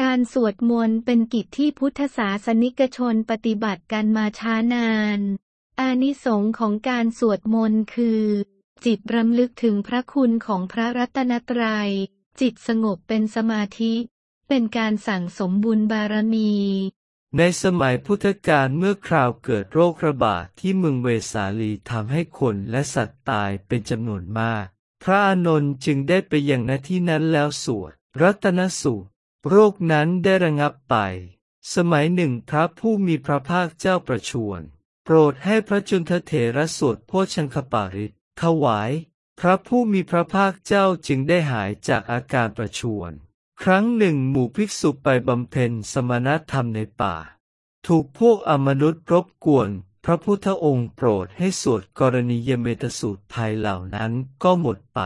การสวดมนต์เป็นกิจที่พุทธศาสนิกชนปฏิบัติกันมาช้านาน อานิสงส์ของการสวดมนต์คือ จิตรำลึกถึงพระคุณของพระรัตนตรัย จิตสงบเป็นสมาธิ เป็นการสั่งสมบุญบารมี ในสมัยพุทธกาลเมื่อคราวเกิดโรคระบาดที่เมืองเวสาลีทำให้คนและสัตว์ตายเป็นจำนวนมาก พระอานนท์จึงได้ไปยังณที่นั้นแล้วสวดรัตนสูตร โรคนั้นได้ระงับไป สมัยหนึ่งพระผู้มีพระภาคเจ้าประชวรโปรดให้พระจุนทเถระสวดโพชังคปาริตถวาย พระผู้มีพระภาคเจ้าจึงได้หายจากอาการประชวรครั้งหนึ่งหมู่ภิกษุไปบำเพ็ญสมณธรรมในป่า ถูกพวกอมนุษย์รบกวน พระพุทธองค์โปรดให้สวดกรณียเมตสูตรภัยเหล่านั้นก็หมดไป